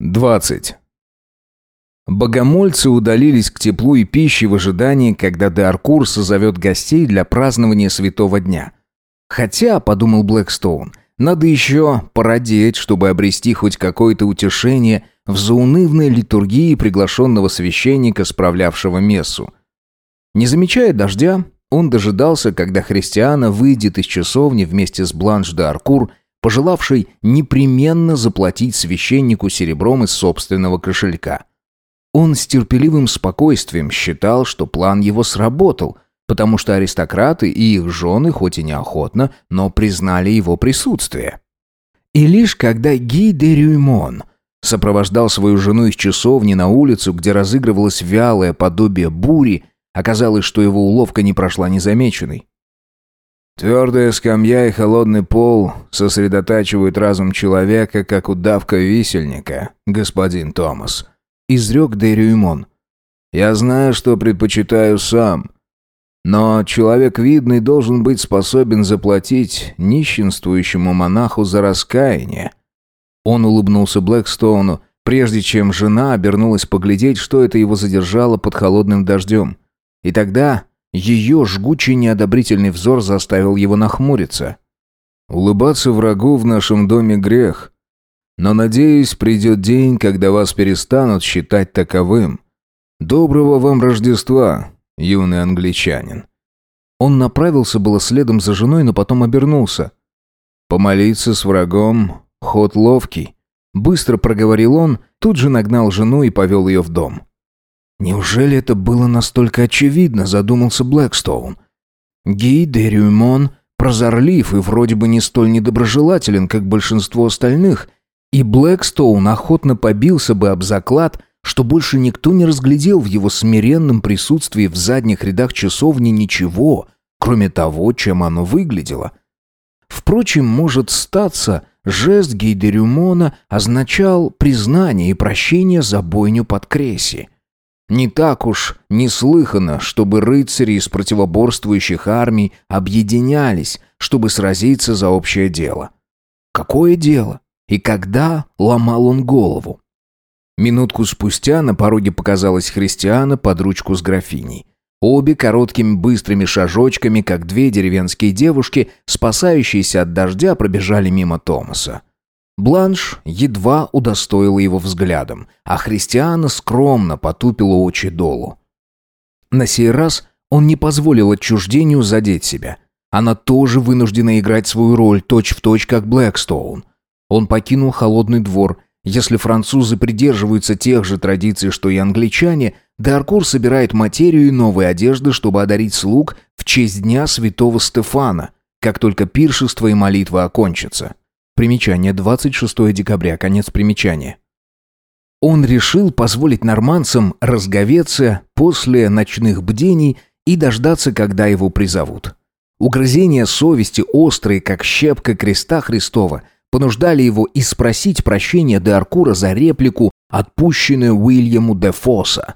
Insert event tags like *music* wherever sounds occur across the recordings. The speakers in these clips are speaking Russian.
20. Богомольцы удалились к теплу и пище в ожидании, когда Деаркур созовет гостей для празднования Святого Дня. Хотя, подумал Блэкстоун, надо еще породеть, чтобы обрести хоть какое-то утешение в заунывной литургии приглашенного священника, справлявшего мессу. Не замечая дождя, он дожидался, когда христиана выйдет из часовни вместе с Бланш де Аркур пожелавший непременно заплатить священнику серебром из собственного кошелька. Он с терпеливым спокойствием считал, что план его сработал, потому что аристократы и их жены, хоть и неохотно, но признали его присутствие. И лишь когда Ги де Рюймон сопровождал свою жену из часовни на улицу, где разыгрывалось вялое подобие бури, оказалось, что его уловка не прошла незамеченной. Твердая скамья и холодный пол сосредотачивают разум человека, как удавка висельника, господин Томас», — изрек Дерюймон. «Я знаю, что предпочитаю сам, но человек видный должен быть способен заплатить нищенствующему монаху за раскаяние». Он улыбнулся Блэкстоуну, прежде чем жена обернулась поглядеть, что это его задержало под холодным дождем. И тогда ее жгучий неодобрительный взор заставил его нахмуриться. «Улыбаться врагу в нашем доме грех. Но, надеюсь, придет день, когда вас перестанут считать таковым. Доброго вам Рождества, юный англичанин». Он направился было следом за женой, но потом обернулся. «Помолиться с врагом — ход ловкий». Быстро проговорил он, тут же нагнал жену и повел ее в дом. Неужели это было настолько очевидно, задумался Блэкстоун. Ги де Рюмон прозорлив и вроде бы не столь недоброжелателен, как большинство остальных, и Блэкстоун охотно побился бы об заклад, что больше никто не разглядел в его смиренном присутствии в задних рядах часовни ничего, кроме того, чем оно выглядело. Впрочем, может статься, жест Гейдерюмона означал признание и прощение за бойню под Креси. Не так уж неслыханно, чтобы рыцари из противоборствующих армий объединялись, чтобы сразиться за общее дело. Какое дело? И когда ломал он голову? Минутку спустя на пороге показалась христиана под ручку с графиней. Обе короткими быстрыми шажочками, как две деревенские девушки, спасающиеся от дождя, пробежали мимо Томаса. Бланш едва удостоила его взглядом, а Христиана скромно потупила очи долу. На сей раз он не позволил отчуждению задеть себя. Она тоже вынуждена играть свою роль точь-в-точь, точь, как Блэкстоун. Он покинул холодный двор. Если французы придерживаются тех же традиций, что и англичане, Даркур собирает материю и новые одежды, чтобы одарить слуг в честь Дня Святого Стефана, как только пиршество и молитва окончатся. Примечание 26 декабря, конец примечания. Он решил позволить норманцам разговеться после ночных бдений и дождаться, когда его призовут. Угрызения совести, острые, как щепка креста Христова, понуждали его и спросить прощения де Аркура за реплику, отпущенную Уильяму де Фосса.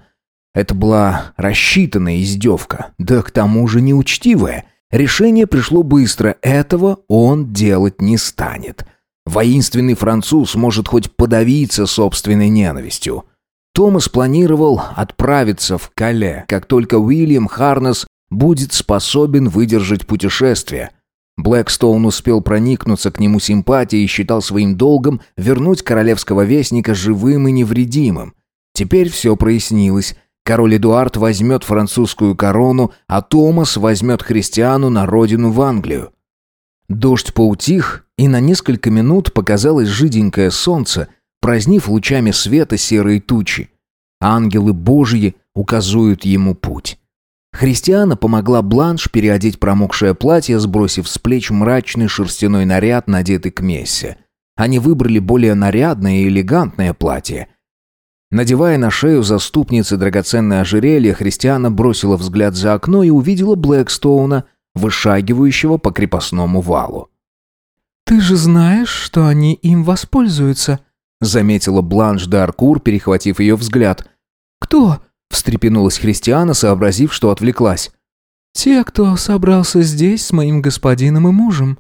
Это была рассчитанная издевка, да к тому же неучтивая. Решение пришло быстро, этого он делать не станет. Воинственный француз может хоть подавиться собственной ненавистью. Томас планировал отправиться в Кале, как только Уильям Харнес будет способен выдержать путешествие. Блэкстоун успел проникнуться к нему симпатией и считал своим долгом вернуть королевского вестника живым и невредимым. Теперь все прояснилось. Король Эдуард возьмет французскую корону, а Томас возьмет христиану на родину в Англию. Дождь поутих, и на несколько минут показалось жиденькое солнце, празднив лучами света серые тучи. Ангелы Божьи указывают ему путь. Христиана помогла Бланш переодеть промокшее платье, сбросив с плеч мрачный шерстяной наряд, надетый к мессе. Они выбрали более нарядное и элегантное платье. Надевая на шею заступницы драгоценное ожерелье, Христиана бросила взгляд за окно и увидела Блэкстоуна, вышагивающего по крепостному валу. «Ты же знаешь, что они им воспользуются», заметила Бланш де Аркур, перехватив ее взгляд. «Кто?» – встрепенулась Христиана, сообразив, что отвлеклась. «Те, кто собрался здесь с моим господином и мужем».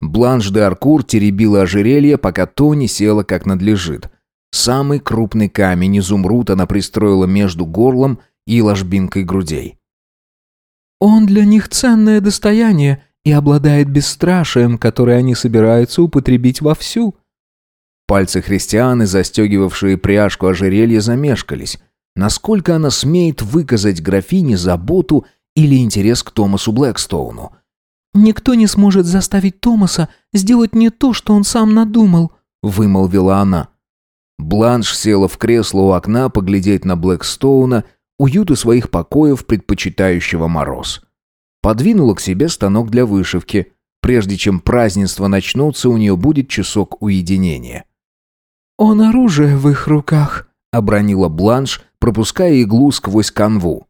Бланш де Аркур теребила ожерелье, пока Тони села как надлежит. Самый крупный камень изумруд она пристроила между горлом и ложбинкой грудей. «Он для них ценное достояние и обладает бесстрашием, которое они собираются употребить вовсю». Пальцы христианы, застегивавшие пряжку ожерелья, замешкались. Насколько она смеет выказать графине заботу или интерес к Томасу Блэкстоуну? «Никто не сможет заставить Томаса сделать не то, что он сам надумал», — вымолвила она. Бланш села в кресло у окна поглядеть на Блэкстоуна, уюту своих покоев, предпочитающего мороз. Подвинула к себе станок для вышивки. Прежде чем празднества начнутся, у нее будет часок уединения. «Он оружие в их руках», — обронила Бланш, пропуская иглу сквозь канву.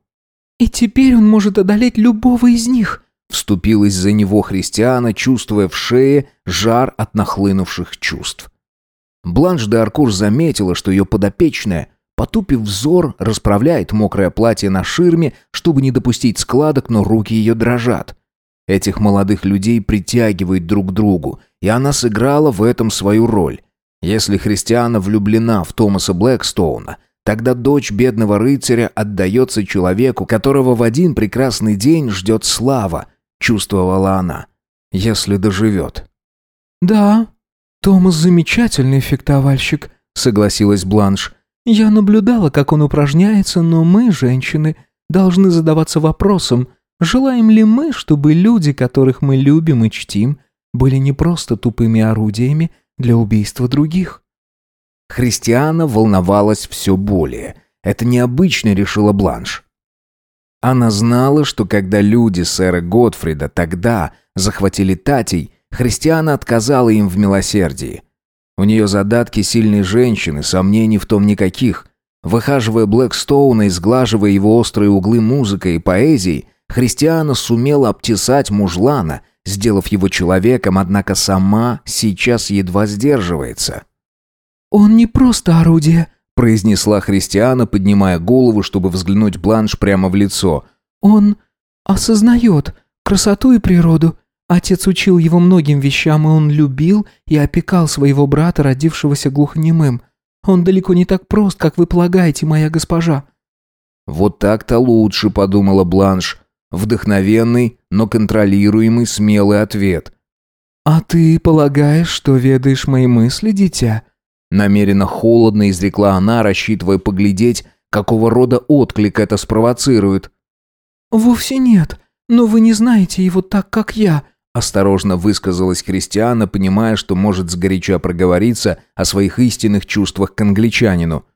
«И теперь он может одолеть любого из них», — вступилась за него христиана, чувствуя в шее жар от нахлынувших чувств. Бланш де Аркур заметила, что ее подопечная, потупив взор, расправляет мокрое платье на ширме, чтобы не допустить складок, но руки ее дрожат. Этих молодых людей притягивает друг к другу, и она сыграла в этом свою роль. Если христиана влюблена в Томаса Блэкстоуна, тогда дочь бедного рыцаря отдается человеку, которого в один прекрасный день ждет слава, чувствовала она, если доживет. «Да, «Томас замечательный фехтовальщик», — согласилась Бланш. «Я наблюдала, как он упражняется, но мы, женщины, должны задаваться вопросом, желаем ли мы, чтобы люди, которых мы любим и чтим, были не просто тупыми орудиями для убийства других». Христиана волновалась все более. Это необычно, решила Бланш. Она знала, что когда люди сэра Готфрида тогда захватили Татей, Христиана отказала им в милосердии. У нее задатки сильной женщины, сомнений в том никаких. Выхаживая Блэкстоуна и сглаживая его острые углы музыкой и поэзией, Христиана сумела обтесать мужлана, сделав его человеком, однако сама сейчас едва сдерживается. «Он не просто орудие», — произнесла Христиана, поднимая голову, чтобы взглянуть Бланш прямо в лицо. «Он осознает красоту и природу, Отец учил его многим вещам, и он любил и опекал своего брата, родившегося глухонемым. Он далеко не так прост, как вы полагаете, моя госпожа». «Вот так-то лучше», — подумала Бланш. Вдохновенный, но контролируемый смелый ответ. «А ты полагаешь, что ведаешь мои мысли, дитя?» Намеренно холодно изрекла она, рассчитывая поглядеть, какого рода отклик это спровоцирует. «Вовсе нет, но вы не знаете его так, как я», Осторожно высказалась Христиана, понимая, что может сгоряча проговориться о своих истинных чувствах к англичанину.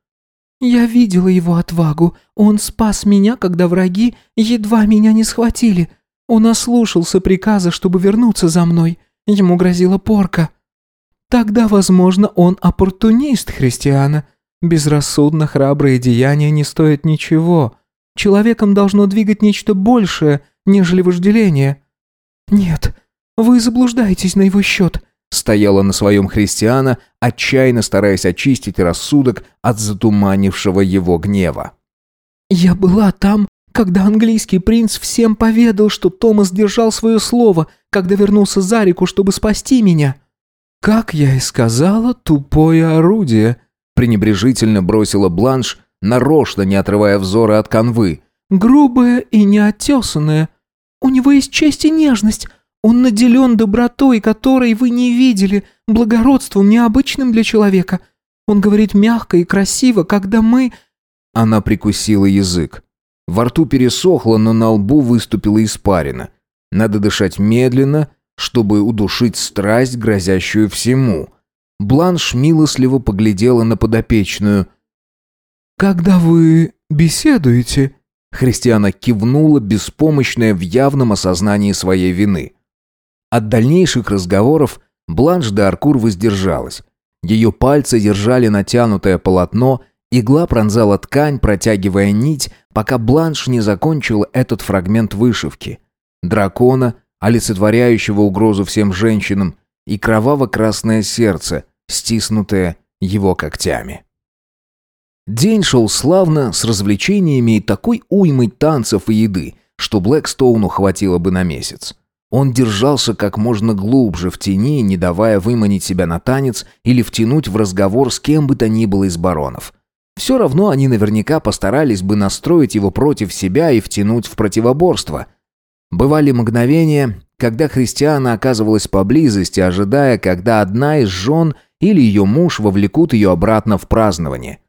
«Я видела его отвагу. Он спас меня, когда враги едва меня не схватили. Он ослушался приказа, чтобы вернуться за мной. Ему грозила порка. Тогда, возможно, он оппортунист, Христиана. Безрассудно храбрые деяния не стоят ничего. Человеком должно двигать нечто большее, нежели вожделение. Нет, «Вы заблуждаетесь на его счет», — стояла на своем христиана, отчаянно стараясь очистить рассудок от затуманившего его гнева. «Я была там, когда английский принц всем поведал, что Томас держал свое слово, когда вернулся за реку, чтобы спасти меня». «Как я и сказала, тупое орудие», — пренебрежительно бросила Бланш, нарочно не отрывая взора от канвы. «Грубое и неотесанное. У него есть честь и нежность, он наделен добротой, которой вы не видели, благородством, необычным для человека. Он говорит мягко и красиво, когда мы...» Она прикусила язык. Во рту пересохло, но на лбу выступила испарина. Надо дышать медленно, чтобы удушить страсть, грозящую всему. Бланш милостливо поглядела на подопечную. «Когда вы беседуете...» Христиана кивнула, беспомощная в явном осознании своей вины. От дальнейших разговоров Бланш де Аркур воздержалась. Ее пальцы держали натянутое полотно, игла пронзала ткань, протягивая нить, пока Бланш не закончила этот фрагмент вышивки. Дракона, олицетворяющего угрозу всем женщинам, и кроваво-красное сердце, стиснутое его когтями. День шел славно, с развлечениями и такой уймой танцев и еды, что Блэкстоуну хватило бы на месяц. Он держался как можно глубже в тени, не давая выманить себя на танец или втянуть в разговор с кем бы то ни было из баронов. Все равно они наверняка постарались бы настроить его против себя и втянуть в противоборство. Бывали мгновения, когда Христиана оказывалась поблизости, ожидая, когда одна из жен или ее муж вовлекут ее обратно в празднование.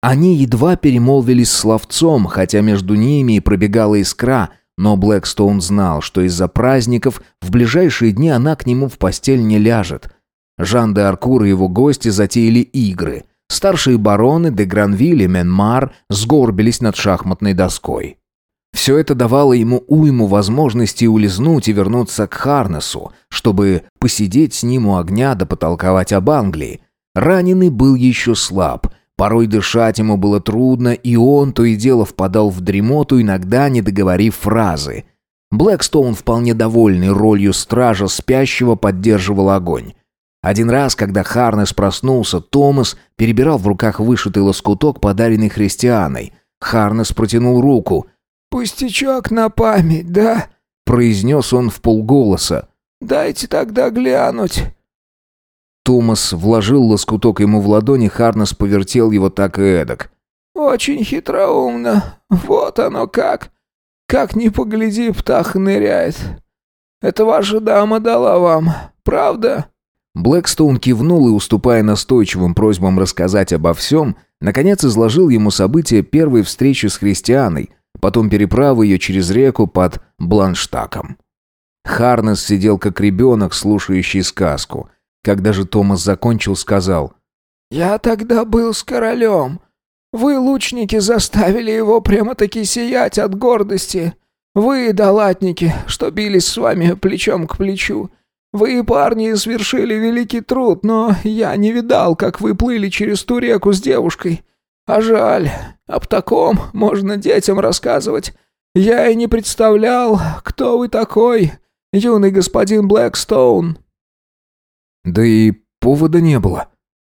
Они едва перемолвились словцом, хотя между ними и пробегала искра – но Блэкстоун знал, что из-за праздников в ближайшие дни она к нему в постель не ляжет. Жан де Аркур и его гости затеяли игры. Старшие бароны де Гранвиль и Менмар сгорбились над шахматной доской. Все это давало ему уйму возможностей улизнуть и вернуться к Харнесу, чтобы посидеть с ним у огня да потолковать об Англии. Раненый был еще слаб, Порой дышать ему было трудно, и он то и дело впадал в дремоту, иногда не договорив фразы. Блэкстоун, вполне довольный ролью стража спящего, поддерживал огонь. Один раз, когда Харнес проснулся, Томас перебирал в руках вышитый лоскуток, подаренный христианой. Харнес протянул руку. «Пустячок на память, да?» — произнес он в полголоса. «Дайте тогда глянуть». Томас вложил лоскуток ему в ладони, Харнес повертел его так и эдак. «Очень хитроумно. Вот оно как. Как ни погляди, птах ныряет. Это ваша дама дала вам, правда?» Блэкстоун кивнул и, уступая настойчивым просьбам рассказать обо всем, наконец изложил ему события первой встречи с христианой, потом переправы ее через реку под Бланштаком. Харнес сидел как ребенок, слушающий сказку – когда же Томас закончил, сказал. «Я тогда был с королем. Вы, лучники, заставили его прямо-таки сиять от гордости. Вы, долатники, что бились с вами плечом к плечу. Вы, парни, совершили великий труд, но я не видал, как вы плыли через ту реку с девушкой. А жаль, об таком можно детям рассказывать. Я и не представлял, кто вы такой, юный господин Блэкстоун». Да и повода не было.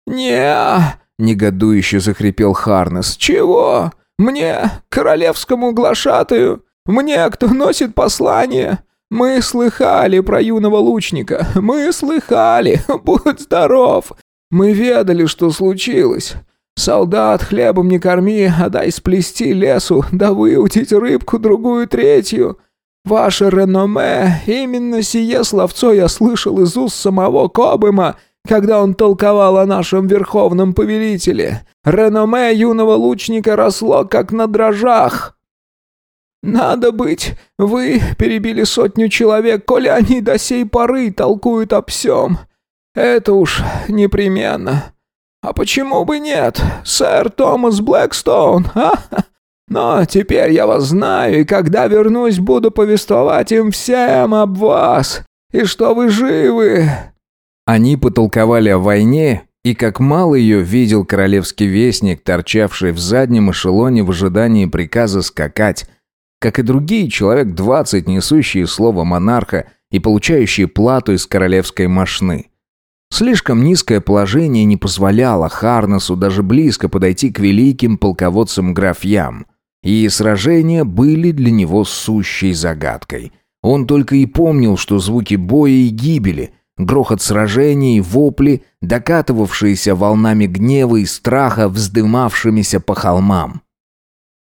не негодующе захрипел Харнес. «Чего? Мне, королевскому глашатаю? Мне, кто носит послание? Мы слыхали про юного лучника. Мы слыхали. *laughs* Будь здоров. Мы ведали, что случилось. Солдат хлебом не корми, а дай сплести лесу, да выутить рыбку другую третью. Ваше реноме, именно сие словцо я слышал из уст самого Кобыма, когда он толковал о нашем верховном повелителе. Реноме юного лучника росло, как на дрожжах. Надо быть, вы перебили сотню человек, коли они до сей поры толкуют об всем. Это уж непременно. А почему бы нет, сэр Томас Блэкстоун, *laughs* а? Но теперь я вас знаю, и когда вернусь, буду повествовать им всем об вас, и что вы живы». Они потолковали о войне, и как мало ее видел королевский вестник, торчавший в заднем эшелоне в ожидании приказа скакать, как и другие человек двадцать, несущие слово монарха и получающие плату из королевской мошны. Слишком низкое положение не позволяло Харнесу даже близко подойти к великим полководцам-графьям – и сражения были для него сущей загадкой. Он только и помнил, что звуки боя и гибели, грохот сражений, вопли, докатывавшиеся волнами гнева и страха, вздымавшимися по холмам.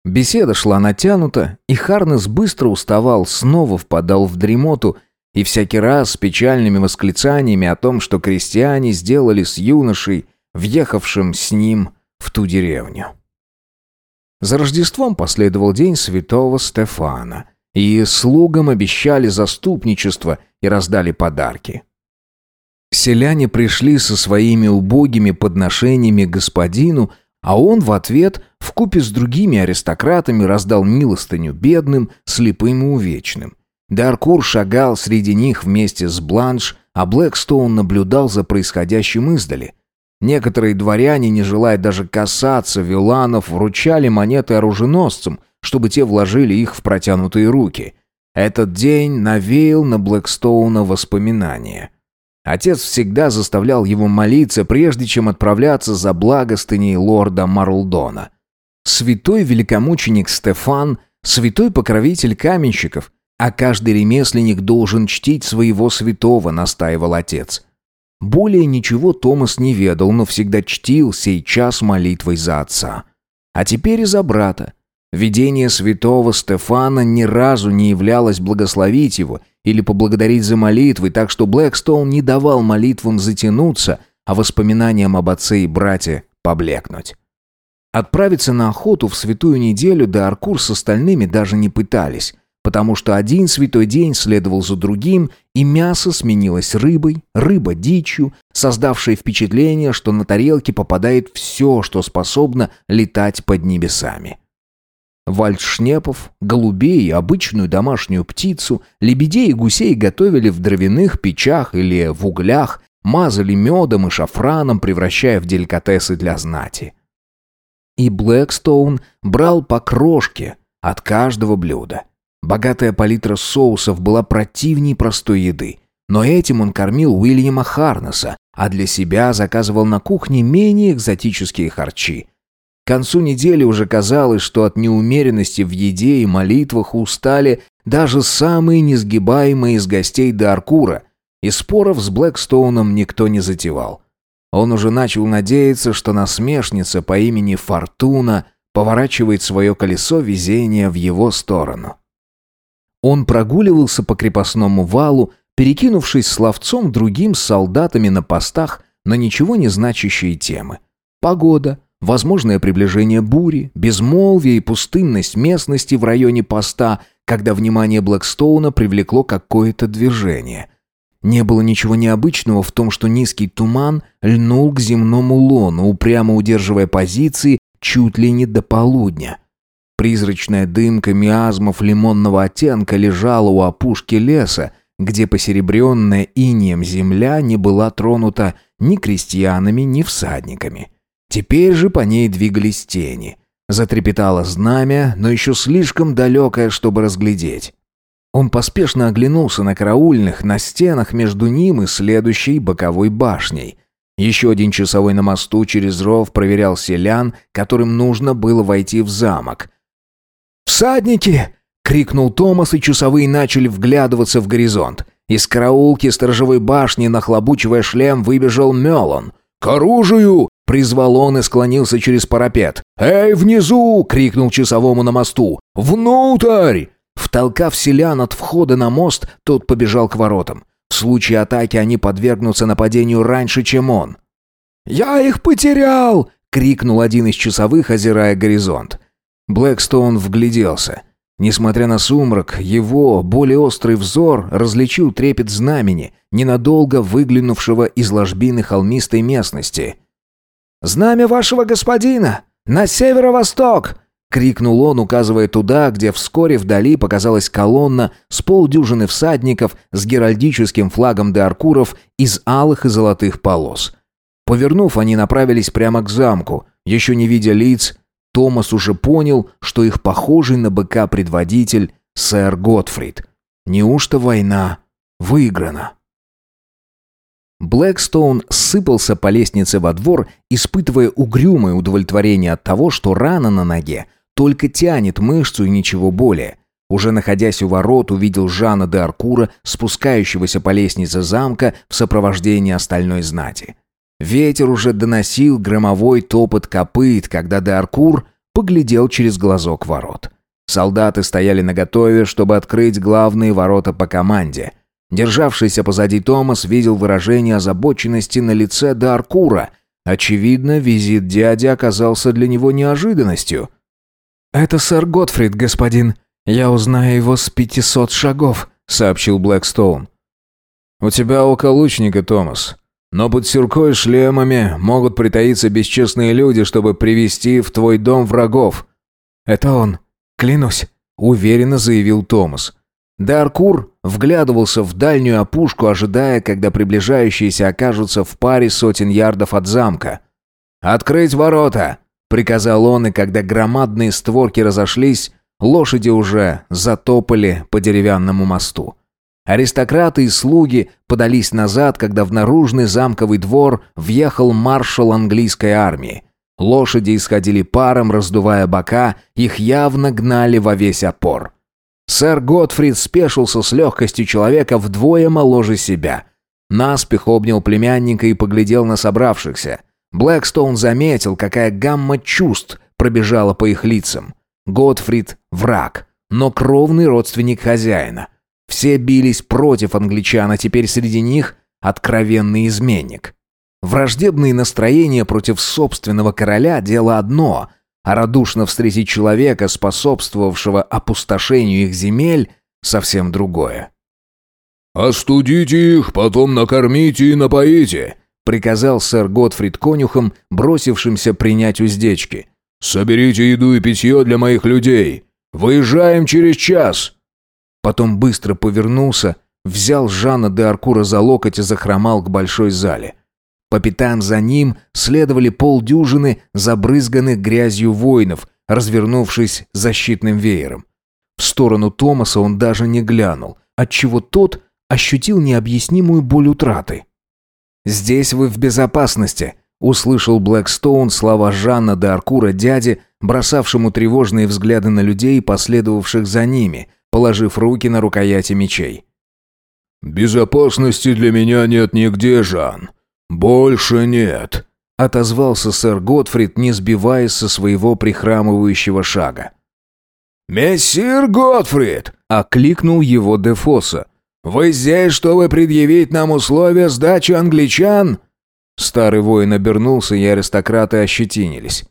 Беседа шла натянута, и Харнес быстро уставал, снова впадал в дремоту, и всякий раз с печальными восклицаниями о том, что крестьяне сделали с юношей, въехавшим с ним в ту деревню. За Рождеством последовал день святого Стефана, и слугам обещали заступничество и раздали подарки. Селяне пришли со своими убогими подношениями господину, а он в ответ в купе с другими аристократами раздал милостыню бедным, слепым и увечным. Даркур шагал среди них вместе с Бланш, а Блэкстоун наблюдал за происходящим издали – Некоторые дворяне, не желая даже касаться виланов, вручали монеты оруженосцам, чтобы те вложили их в протянутые руки. Этот день навеял на Блэкстоуна воспоминания. Отец всегда заставлял его молиться, прежде чем отправляться за благостыней лорда Марлдона. Святой великомученик Стефан, святой покровитель каменщиков, А каждый ремесленник должен чтить своего святого, настаивал отец. Более ничего Томас не ведал, но всегда чтил сей час молитвой за отца. А теперь и за брата. Видение святого Стефана ни разу не являлось благословить его или поблагодарить за молитвы, так что Блэкстоун не давал молитвам затянуться, а воспоминаниям об отце и брате поблекнуть. Отправиться на охоту в святую неделю до Аркур с остальными даже не пытались, потому что один святой день следовал за другим, и мясо сменилось рыбой, рыба дичью, создавшей впечатление, что на тарелке попадает все, что способно летать под небесами. Вальдшнепов, голубей, обычную домашнюю птицу, лебедей и гусей готовили в дровяных печах или в углях, мазали медом и шафраном, превращая в деликатесы для знати. И Блэкстоун брал по крошке от каждого блюда. Богатая палитра соусов была противней простой еды. Но этим он кормил Уильяма Харнеса, а для себя заказывал на кухне менее экзотические харчи. К концу недели уже казалось, что от неумеренности в еде и молитвах устали даже самые несгибаемые из гостей до Аркура, и споров с Блэкстоуном никто не затевал. Он уже начал надеяться, что насмешница по имени Фортуна поворачивает свое колесо везения в его сторону. Он прогуливался по крепостному валу, перекинувшись словцом другим с солдатами на постах на ничего не значащие темы. Погода, возможное приближение бури, безмолвие и пустынность местности в районе поста, когда внимание Блэкстоуна привлекло какое-то движение. Не было ничего необычного в том, что низкий туман льнул к земному лону, упрямо удерживая позиции чуть ли не до полудня. Призрачная дымка миазмов лимонного оттенка лежала у опушки леса, где посеребренная инием земля не была тронута ни крестьянами, ни всадниками. Теперь же по ней двигались тени. Затрепетало знамя, но еще слишком далекое, чтобы разглядеть. Он поспешно оглянулся на караульных на стенах между ним и следующей боковой башней. Еще один часовой на мосту через ров проверял селян, которым нужно было войти в замок. «Всадники!» — крикнул Томас, и часовые начали вглядываться в горизонт. Из караулки сторожевой башни, нахлобучивая шлем, выбежал Мелон. «К оружию!» — призвал он и склонился через парапет. «Эй, внизу!» — крикнул часовому на мосту. «Внутрь!» Втолкав селян от входа на мост, тот побежал к воротам. В случае атаки они подвергнутся нападению раньше, чем он. «Я их потерял!» — крикнул один из часовых, озирая горизонт. Блэкстоун вгляделся. Несмотря на сумрак, его более острый взор различил трепет знамени, ненадолго выглянувшего из ложбины холмистой местности. «Знамя вашего господина! На северо-восток!» крикнул он, указывая туда, где вскоре вдали показалась колонна с полдюжины всадников с геральдическим флагом Деаркуров из алых и золотых полос. Повернув, они направились прямо к замку. Еще не видя лиц, Томас уже понял, что их похожий на быка предводитель сэр Готфрид. Неужто война выиграна? Блэкстоун сыпался по лестнице во двор, испытывая угрюмое удовлетворение от того, что рана на ноге только тянет мышцу и ничего более. Уже находясь у ворот, увидел Жана де Аркура, спускающегося по лестнице замка в сопровождении остальной знати. Ветер уже доносил громовой топот копыт, когда де Аркур поглядел через глазок ворот. Солдаты стояли наготове, чтобы открыть главные ворота по команде. Державшийся позади Томас видел выражение озабоченности на лице де Аркура. Очевидно, визит дяди оказался для него неожиданностью – «Это сэр Готфрид, господин. Я узнаю его с пятисот шагов», — сообщил Блэкстоун. «У тебя око лучника, Томас. Но под сюркой шлемами могут притаиться бесчестные люди, чтобы привести в твой дом врагов». «Это он. Клянусь», — уверенно заявил Томас. Даркур вглядывался в дальнюю опушку, ожидая, когда приближающиеся окажутся в паре сотен ярдов от замка. «Открыть ворота!» Приказал он, и когда громадные створки разошлись, лошади уже затопали по деревянному мосту. Аристократы и слуги подались назад, когда в наружный замковый двор въехал маршал английской армии. Лошади исходили паром, раздувая бока, их явно гнали во весь опор. Сэр Готфрид спешился с легкостью человека вдвое моложе себя. Наспех обнял племянника и поглядел на собравшихся. Блэкстоун заметил, какая гамма чувств пробежала по их лицам. Готфрид – враг, но кровный родственник хозяина. Все бились против англичан, а теперь среди них откровенный изменник. Враждебные настроения против собственного короля – дело одно, а радушно встретить человека, способствовавшего опустошению их земель – совсем другое. «Остудите их, потом накормите и напоите», — приказал сэр Готфрид конюхам, бросившимся принять уздечки. «Соберите еду и питье для моих людей. Выезжаем через час». Потом быстро повернулся, взял Жана де Аркура за локоть и захромал к большой зале. По пятам за ним следовали полдюжины забрызганных грязью воинов, развернувшись защитным веером. В сторону Томаса он даже не глянул, отчего тот ощутил необъяснимую боль утраты. «Здесь вы в безопасности», — услышал Блэкстоун слова Жанна де Аркура дяди, бросавшему тревожные взгляды на людей, последовавших за ними, положив руки на рукояти мечей. «Безопасности для меня нет нигде, Жан. Больше нет», — отозвался сэр Готфрид, не сбиваясь со своего прихрамывающего шага. «Мессир Готфрид!» — окликнул его Дефоса. «Вы здесь, чтобы предъявить нам условия сдачи англичан?» Старый воин обернулся, и аристократы ощетинились.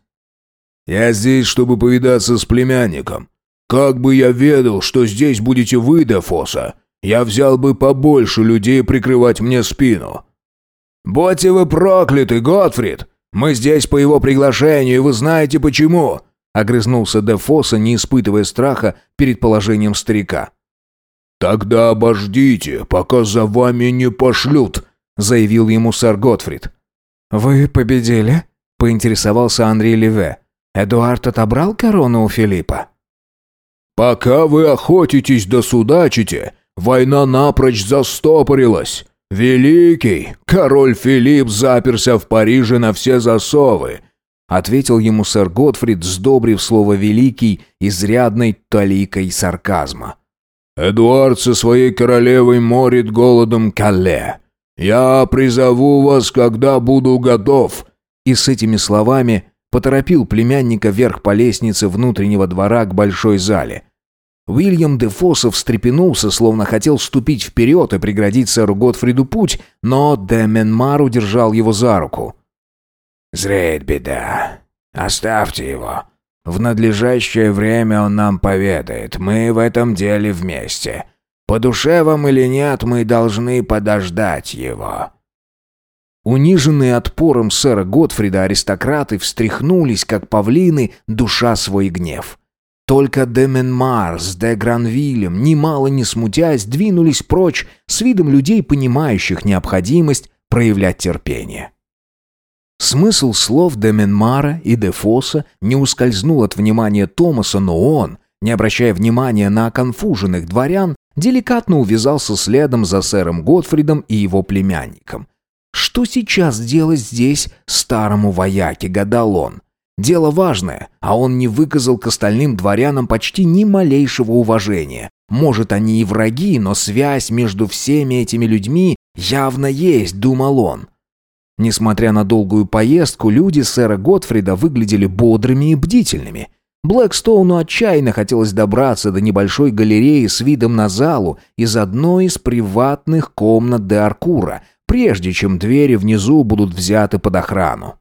«Я здесь, чтобы повидаться с племянником. Как бы я ведал, что здесь будете вы, Дефоса, я взял бы побольше людей прикрывать мне спину». «Будьте вы прокляты, Готфрид! Мы здесь по его приглашению, вы знаете почему!» Огрызнулся Дефоса, не испытывая страха перед положением старика. «Тогда обождите, пока за вами не пошлют», — заявил ему сэр Готфрид. «Вы победили?» — поинтересовался Андрей Леве. «Эдуард отобрал корону у Филиппа?» «Пока вы охотитесь да судачите, война напрочь застопорилась. Великий, король Филипп заперся в Париже на все засовы», — ответил ему сэр Готфрид, сдобрив слово «великий» изрядной толикой сарказма. Эдуард со своей королевой морит голодом Калле. Я призову вас, когда буду готов». И с этими словами поторопил племянника вверх по лестнице внутреннего двора к большой зале. Уильям де Фоссов встрепенулся, словно хотел ступить вперед и преградить сэру Готфриду путь, но де Менмар удержал его за руку. «Зреет беда. Оставьте его. В надлежащее время он нам поведает. Мы в этом деле вместе. По душе вам или нет, мы должны подождать его». Униженные отпором сэра Готфрида аристократы встряхнулись, как павлины, душа свой гнев. Только де Менмар с де Гранвилем, немало не смутясь, двинулись прочь с видом людей, понимающих необходимость проявлять терпение. Смысл слов Деменмара и Дефоса не ускользнул от внимания Томаса, но он, не обращая внимания на конфуженных дворян, деликатно увязался следом за сэром Готфридом и его племянником. Что сейчас делать здесь старому вояке, гадал он. Дело важное, а он не выказал к остальным дворянам почти ни малейшего уважения. Может, они и враги, но связь между всеми этими людьми явно есть, думал он. Несмотря на долгую поездку, люди сэра Готфрида выглядели бодрыми и бдительными. Блэкстоуну отчаянно хотелось добраться до небольшой галереи с видом на залу из одной из приватных комнат де Аркура, прежде чем двери внизу будут взяты под охрану.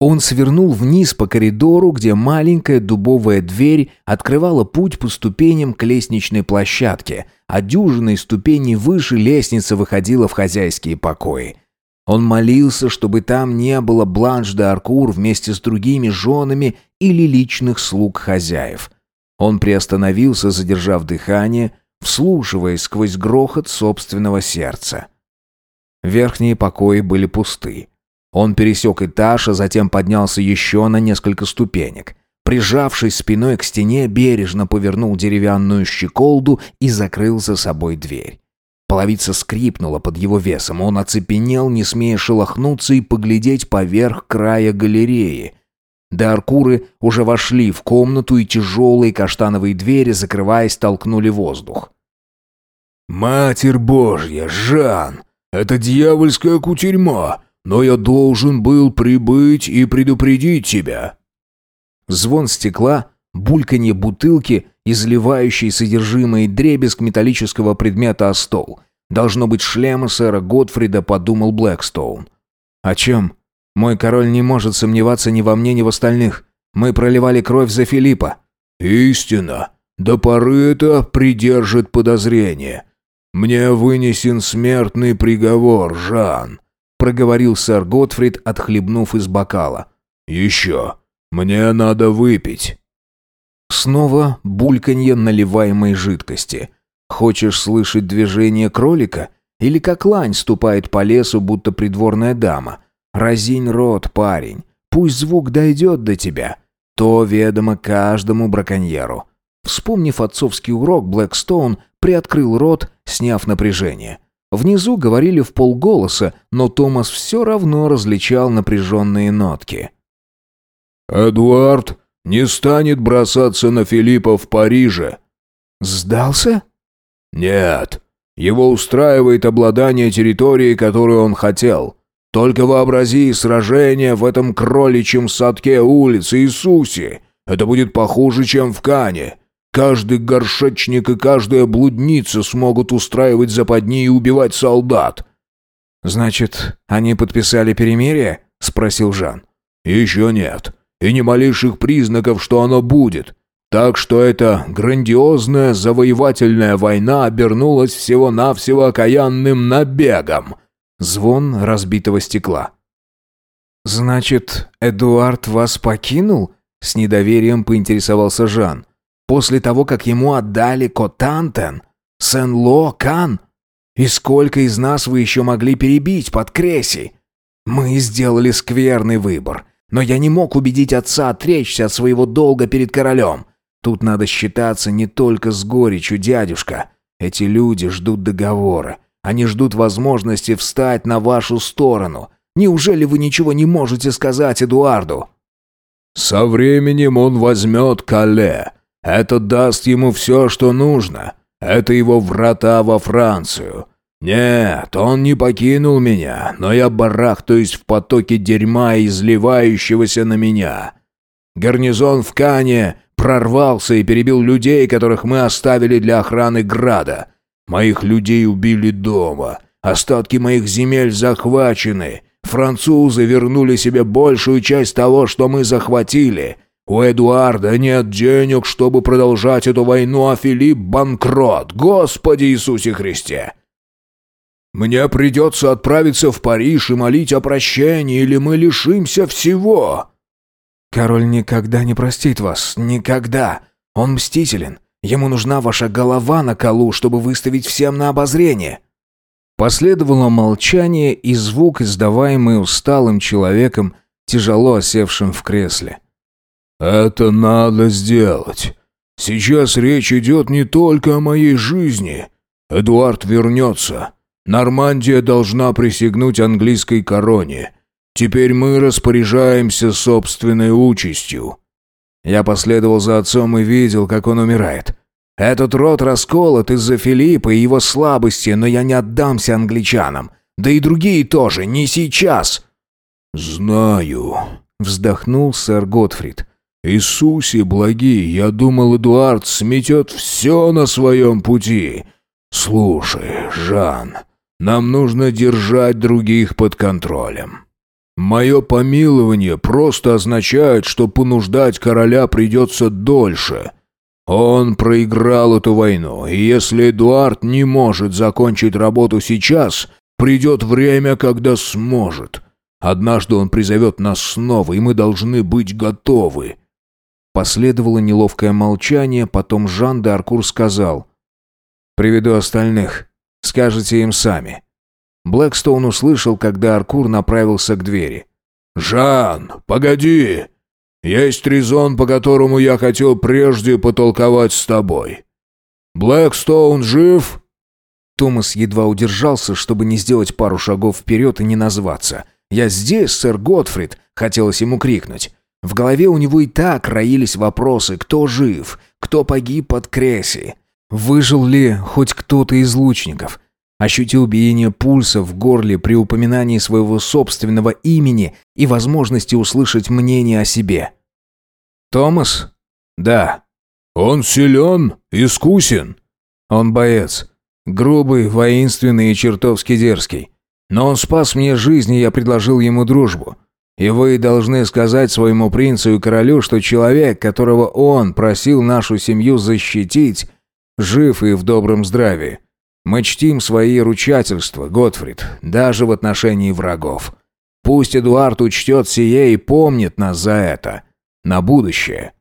Он свернул вниз по коридору, где маленькая дубовая дверь открывала путь по ступеням к лестничной площадке, а дюжиной ступеней выше лестница выходила в хозяйские покои. Он молился, чтобы там не было Бланш де Аркур вместе с другими женами или личных слуг хозяев. Он приостановился, задержав дыхание, вслушиваясь сквозь грохот собственного сердца. Верхние покои были пусты. Он пересек этаж, а затем поднялся еще на несколько ступенек. Прижавшись спиной к стене, бережно повернул деревянную щеколду и закрыл за собой дверь. Половица скрипнула под его весом, он оцепенел, не смея шелохнуться и поглядеть поверх края галереи. Даркуры уже вошли в комнату, и тяжелые каштановые двери, закрываясь, толкнули воздух. «Матерь Божья, Жан! Это дьявольская кутерьма, но я должен был прибыть и предупредить тебя!» Звон стекла, бульканье бутылки, изливающий содержимое дребезг металлического предмета о стол. Должно быть шлема сэра Готфрида, подумал Блэкстоун. «О чем? Мой король не может сомневаться ни во мне, ни в остальных. Мы проливали кровь за Филиппа». «Истина. До поры это придержит подозрение. Мне вынесен смертный приговор, Жан», — проговорил сэр Готфрид, отхлебнув из бокала. «Еще. Мне надо выпить». Снова бульканье наливаемой жидкости. Хочешь слышать движение кролика? Или как лань ступает по лесу, будто придворная дама? Разинь рот, парень. Пусть звук дойдет до тебя. То ведомо каждому браконьеру. Вспомнив отцовский урок, Блэкстоун приоткрыл рот, сняв напряжение. Внизу говорили в полголоса, но Томас все равно различал напряженные нотки. «Эдуард не станет бросаться на Филиппа в Париже». «Сдался?» «Нет. Его устраивает обладание территорией, которую он хотел. Только вообрази сражение в этом кроличьем садке улицы Иисусе. Это будет похуже, чем в Кане. Каждый горшечник и каждая блудница смогут устраивать западни и убивать солдат». «Значит, они подписали перемирие?» — спросил Жан. «Еще нет. И ни малейших признаков, что оно будет. Так что эта грандиозная завоевательная война обернулась всего-навсего окаянным набегом. Звон разбитого стекла. «Значит, Эдуард вас покинул?» С недоверием поинтересовался Жан. «После того, как ему отдали Котантен, Сен-Ло, Кан? И сколько из нас вы еще могли перебить под Креси? Мы сделали скверный выбор, но я не мог убедить отца отречься от своего долга перед королем. Тут надо считаться не только с горечью, дядюшка. Эти люди ждут договора. Они ждут возможности встать на вашу сторону. Неужели вы ничего не можете сказать Эдуарду?» «Со временем он возьмет Кале. Это даст ему все, что нужно. Это его врата во Францию. Нет, он не покинул меня, но я барахтаюсь в потоке дерьма, изливающегося на меня. Гарнизон в Кане прорвался и перебил людей, которых мы оставили для охраны града. Моих людей убили дома. Остатки моих земель захвачены. Французы вернули себе большую часть того, что мы захватили. У Эдуарда нет денег, чтобы продолжать эту войну, а Филипп банкрот. Господи Иисусе Христе! Мне придется отправиться в Париж и молить о прощении, или мы лишимся всего. «Король никогда не простит вас. Никогда. Он мстителен. Ему нужна ваша голова на колу, чтобы выставить всем на обозрение». Последовало молчание и звук, издаваемый усталым человеком, тяжело осевшим в кресле. «Это надо сделать. Сейчас речь идет не только о моей жизни. Эдуард вернется. Нормандия должна присягнуть английской короне. Теперь мы распоряжаемся собственной участью». Я последовал за отцом и видел, как он умирает. Этот род расколот из-за Филиппа и его слабости, но я не отдамся англичанам. Да и другие тоже, не сейчас. «Знаю», — вздохнул сэр Готфрид. «Иисусе благий, я думал, Эдуард сметет все на своем пути. Слушай, Жан, нам нужно держать других под контролем. Мое помилование просто означает, что понуждать короля придется дольше. Он проиграл эту войну, и если Эдуард не может закончить работу сейчас, придет время, когда сможет. Однажды он призовет нас снова, и мы должны быть готовы». Последовало неловкое молчание, потом Жан де Аркур сказал. «Приведу остальных. Скажете им сами». Блэкстоун услышал, когда Аркур направился к двери. «Жан, погоди! Есть резон, по которому я хотел прежде потолковать с тобой. Блэкстоун жив?» Томас едва удержался, чтобы не сделать пару шагов вперед и не назваться. «Я здесь, сэр Готфрид!» — хотелось ему крикнуть. В голове у него и так роились вопросы, кто жив, кто погиб под Креси, выжил ли хоть кто-то из лучников. Ощутил биение пульса в горле при упоминании своего собственного имени и возможности услышать мнение о себе. «Томас?» «Да». «Он силен, искусен». «Он боец. Грубый, воинственный и чертовски дерзкий. Но он спас мне жизнь, и я предложил ему дружбу. И вы должны сказать своему принцу и королю, что человек, которого он просил нашу семью защитить, жив и в добром здравии. Мы чтим свои ручательства, Готфрид, даже в отношении врагов. Пусть Эдуард учтет сие и помнит нас за это. На будущее.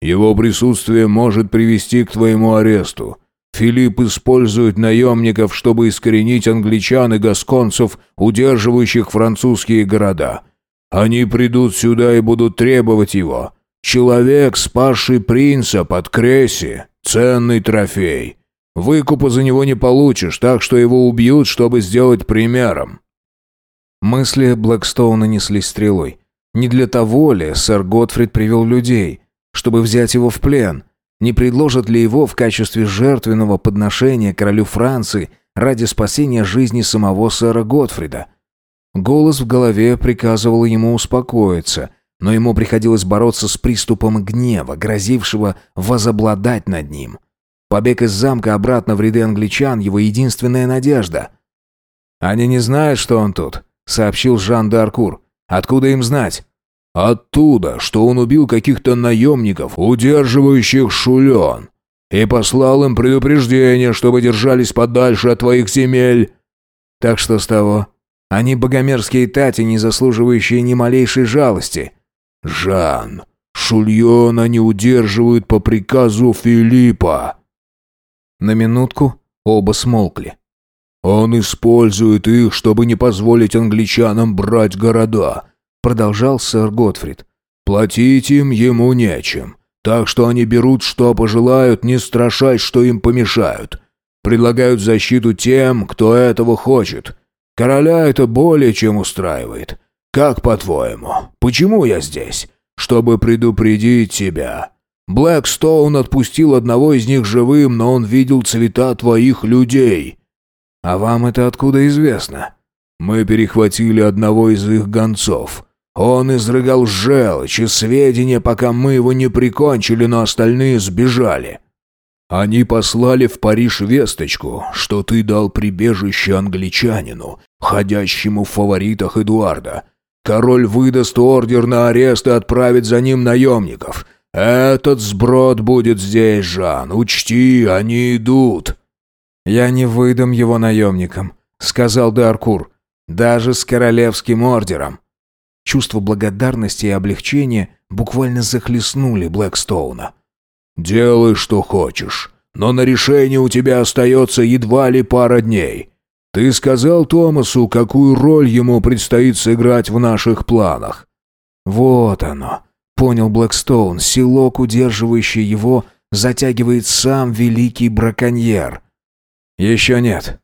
Его присутствие может привести к твоему аресту. Филипп использует наемников, чтобы искоренить англичан и гасконцев, удерживающих французские города. Они придут сюда и будут требовать его. Человек, спасший принца под Кресси, ценный трофей. Выкупа за него не получишь, так что его убьют, чтобы сделать примером». Мысли Блэкстоуна неслись стрелой. Не для того ли сэр Готфрид привел людей, чтобы взять его в плен? Не предложат ли его в качестве жертвенного подношения королю Франции ради спасения жизни самого сэра Готфрида? Голос в голове приказывал ему успокоиться, но ему приходилось бороться с приступом гнева, грозившего возобладать над ним. Побег из замка обратно в ряды англичан – его единственная надежда. «Они не знают, что он тут», – сообщил Жан де Аркур. «Откуда им знать?» Оттуда, что он убил каких-то наемников, удерживающих Шулен, и послал им предупреждение, чтобы держались подальше от твоих земель. Так что с того? Они богомерзкие тати, не заслуживающие ни малейшей жалости. Жан, Шульона не удерживают по приказу Филиппа. На минутку оба смолкли. Он использует их, чтобы не позволить англичанам брать города продолжал сэр Готфрид. «Платить им ему нечем, так что они берут, что пожелают, не страшась, что им помешают. Предлагают защиту тем, кто этого хочет. Короля это более чем устраивает. Как по-твоему, почему я здесь? Чтобы предупредить тебя. Блэкстоун отпустил одного из них живым, но он видел цвета твоих людей». «А вам это откуда известно?» «Мы перехватили одного из их гонцов. Он изрыгал желчь и сведения, пока мы его не прикончили, но остальные сбежали. Они послали в Париж весточку, что ты дал прибежище англичанину, ходящему в фаворитах Эдуарда. Король выдаст ордер на арест и отправит за ним наемников. Этот сброд будет здесь, Жан. Учти, они идут». «Я не выдам его наемникам», — сказал Деаркур. «Даже с королевским ордером». Чувство благодарности и облегчения буквально захлестнули Блэкстоуна. «Делай, что хочешь, но на решение у тебя остается едва ли пара дней. Ты сказал Томасу, какую роль ему предстоит сыграть в наших планах?» «Вот оно», — понял Блэкстоун, селок, удерживающий его, затягивает сам великий браконьер. «Еще нет».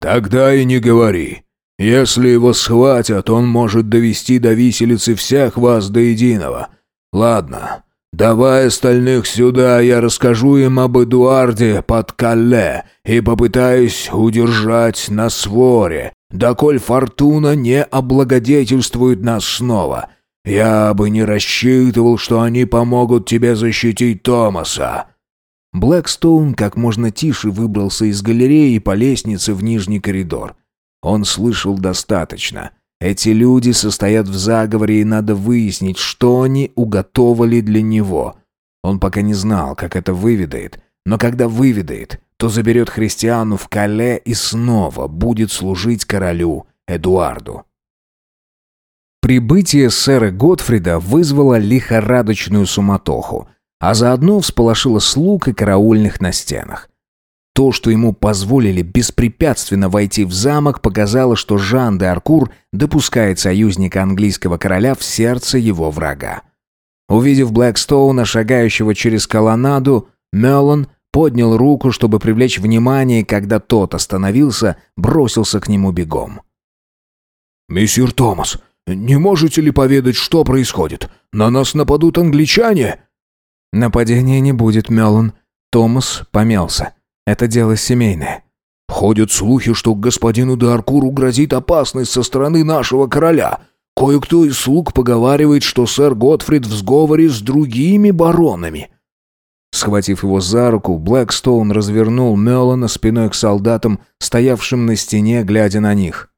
«Тогда и не говори. Если его схватят, он может довести до виселицы всех вас до единого. Ладно, давай остальных сюда, я расскажу им об Эдуарде под Калле и попытаюсь удержать на своре, доколь фортуна не облагодетельствует нас снова. Я бы не рассчитывал, что они помогут тебе защитить Томаса». Блэкстоун как можно тише выбрался из галереи по лестнице в нижний коридор. Он слышал достаточно. Эти люди состоят в заговоре, и надо выяснить, что они уготовали для него. Он пока не знал, как это выведает, но когда выведает, то заберет христиану в Кале и снова будет служить королю Эдуарду. Прибытие сэра Готфрида вызвало лихорадочную суматоху, а заодно всполошило слуг и караульных на стенах. То, что ему позволили беспрепятственно войти в замок, показало, что Жан де Аркур допускает союзника английского короля в сердце его врага. Увидев Блэкстоуна, шагающего через колоннаду, Меллон поднял руку, чтобы привлечь внимание, и когда тот остановился, бросился к нему бегом. «Мессир Томас, Не можете ли поведать, что происходит? На нас нападут англичане?» «Нападения не будет, Мелон». Томас помялся. «Это дело семейное». «Ходят слухи, что господину Даркуру грозит опасность со стороны нашего короля. Кое-кто из слуг поговаривает, что сэр Готфрид в сговоре с другими баронами». Схватив его за руку, Блэкстоун развернул Мелана спиной к солдатам, стоявшим на стене, глядя на них.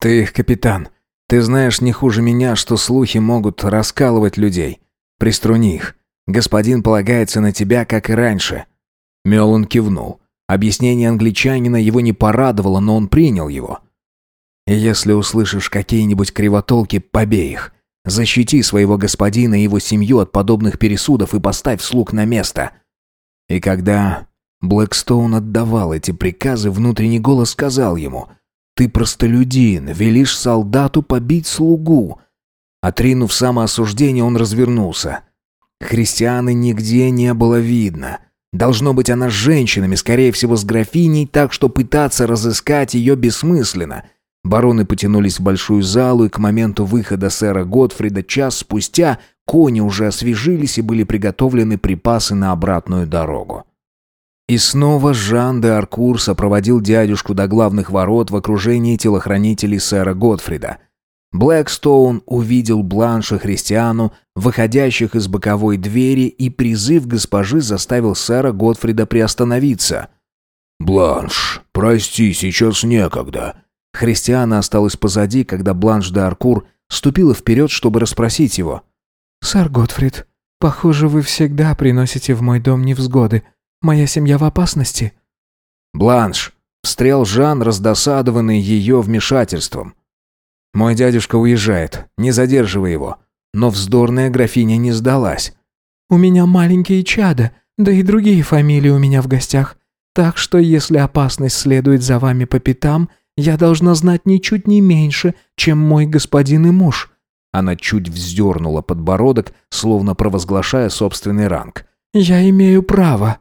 «Ты их капитан. Ты знаешь не хуже меня, что слухи могут раскалывать людей. Приструни их. Господин полагается на тебя, как и раньше». Мелан кивнул. Объяснение англичанина его не порадовало, но он принял его. «Если услышишь какие-нибудь кривотолки, побей их. Защити своего господина и его семью от подобных пересудов и поставь слуг на место». И когда Блэкстоун отдавал эти приказы, внутренний голос сказал ему «Ты простолюдин, велишь солдату побить слугу». Отринув самоосуждение, он развернулся. Христианы нигде не было видно. Должно быть, она с женщинами, скорее всего, с графиней, так что пытаться разыскать ее бессмысленно. Бароны потянулись в большую залу, и к моменту выхода сэра Готфрида час спустя кони уже освежились и были приготовлены припасы на обратную дорогу. И снова Жан де Аркур сопроводил дядюшку до главных ворот в окружении телохранителей сэра Готфрида – Блэкстоун увидел Бланша Христиану, выходящих из боковой двери, и призыв госпожи заставил сэра Готфрида приостановиться. «Бланш, прости, сейчас некогда». Христиана осталась позади, когда Бланш де Аркур ступила вперед, чтобы расспросить его. «Сэр Готфрид, похоже, вы всегда приносите в мой дом невзгоды. Моя семья в опасности». «Бланш», — встрял Жан, раздосадованный ее вмешательством. Мой дядюшка уезжает, не задерживай его. Но вздорная графиня не сдалась. У меня маленькие чада, да и другие фамилии у меня в гостях. Так что, если опасность следует за вами по пятам, я должна знать ничуть не меньше, чем мой господин и муж». Она чуть вздернула подбородок, словно провозглашая собственный ранг. «Я имею право».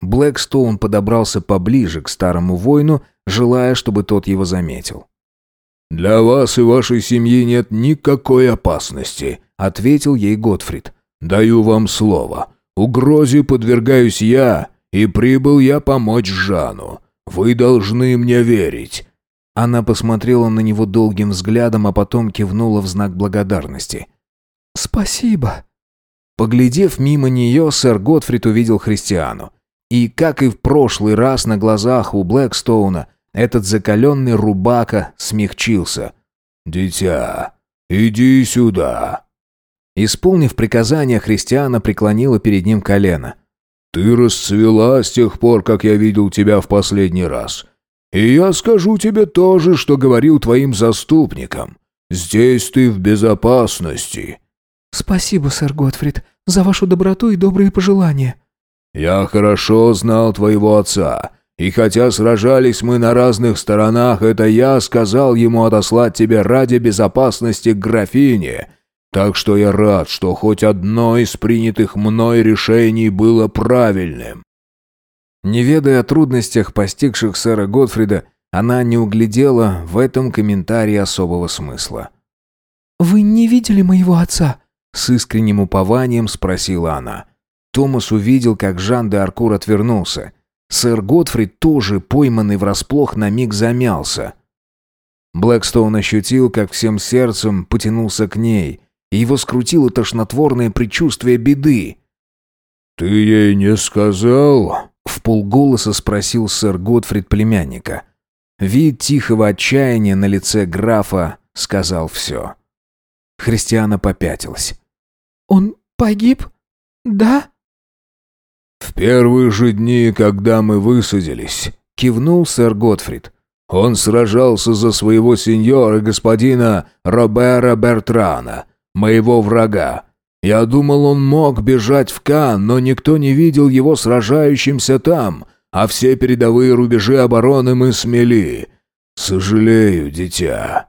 Блэкстоун подобрался поближе к старому воину, желая, чтобы тот его заметил. «Для вас и вашей семьи нет никакой опасности», — ответил ей Готфрид. «Даю вам слово. Угрозе подвергаюсь я, и прибыл я помочь Жану. Вы должны мне верить». Она посмотрела на него долгим взглядом, а потом кивнула в знак благодарности. «Спасибо». Поглядев мимо нее, сэр Готфрид увидел христиану. И, как и в прошлый раз на глазах у Блэкстоуна, этот закаленный рубака смягчился. «Дитя, иди сюда!» Исполнив приказание, христиана преклонила перед ним колено. «Ты расцвела с тех пор, как я видел тебя в последний раз. И я скажу тебе то же, что говорил твоим заступникам. Здесь ты в безопасности». «Спасибо, сэр Готфрид, за вашу доброту и добрые пожелания». «Я хорошо знал твоего отца и хотя сражались мы на разных сторонах, это я сказал ему отослать тебя ради безопасности к графине. Так что я рад, что хоть одно из принятых мной решений было правильным». Не ведая о трудностях, постигших сэра Готфрида, она не углядела в этом комментарии особого смысла. «Вы не видели моего отца?» С искренним упованием спросила она. Томас увидел, как Жан де Аркур отвернулся. Сэр Готфрид, тоже пойманный врасплох, на миг замялся. Блэкстоун ощутил, как всем сердцем потянулся к ней, и его скрутило тошнотворное предчувствие беды. «Ты ей не сказал?» — в полголоса спросил сэр Готфрид племянника. Вид тихого отчаяния на лице графа сказал все. Христиана попятилась. «Он погиб? Да?» «В первые же дни, когда мы высадились», — кивнул сэр Готфрид. «Он сражался за своего сеньора, господина Робера Бертрана, моего врага. Я думал, он мог бежать в Кан, но никто не видел его сражающимся там, а все передовые рубежи обороны мы смели. Сожалею, дитя».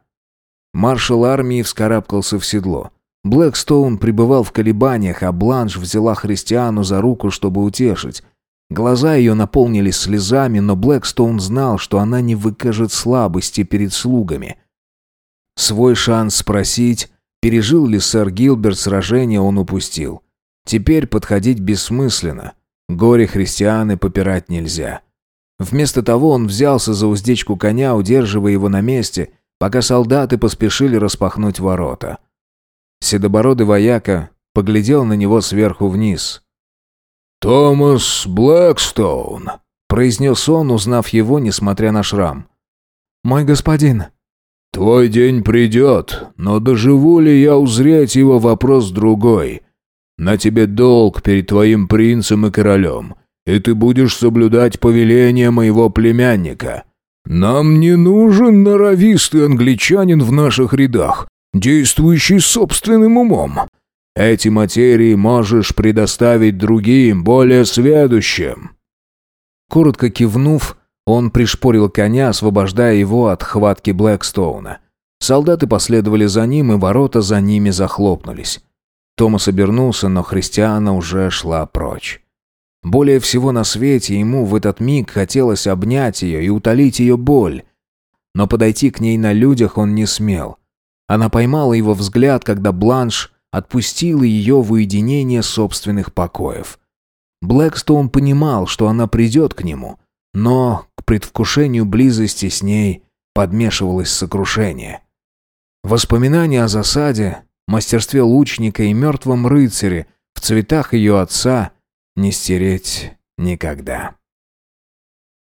Маршал армии вскарабкался в седло. Блэкстоун пребывал в колебаниях, а Бланш взяла христиану за руку, чтобы утешить. Глаза ее наполнились слезами, но Блэкстоун знал, что она не выкажет слабости перед слугами. Свой шанс спросить, пережил ли сэр Гилберт сражение, он упустил. Теперь подходить бессмысленно. Горе христианы попирать нельзя. Вместо того он взялся за уздечку коня, удерживая его на месте, пока солдаты поспешили распахнуть ворота. Седобородый вояка поглядел на него сверху вниз. «Томас Блэкстоун», — произнес он, узнав его, несмотря на шрам. «Мой господин». «Твой день придет, но доживу ли я узреть его вопрос другой. На тебе долг перед твоим принцем и королем, и ты будешь соблюдать повеление моего племянника. Нам не нужен норовистый англичанин в наших рядах, действующий собственным умом. Эти материи можешь предоставить другим, более сведущим». Коротко кивнув, он пришпорил коня, освобождая его от хватки Блэкстоуна. Солдаты последовали за ним, и ворота за ними захлопнулись. Томас обернулся, но Христиана уже шла прочь. Более всего на свете ему в этот миг хотелось обнять ее и утолить ее боль. Но подойти к ней на людях он не смел. Она поймала его взгляд, когда Бланш отпустила ее в уединение собственных покоев. Блэкстоун понимал, что она придет к нему, но к предвкушению близости с ней подмешивалось сокрушение. Воспоминания о засаде, мастерстве лучника и мертвом рыцаре в цветах ее отца не стереть никогда.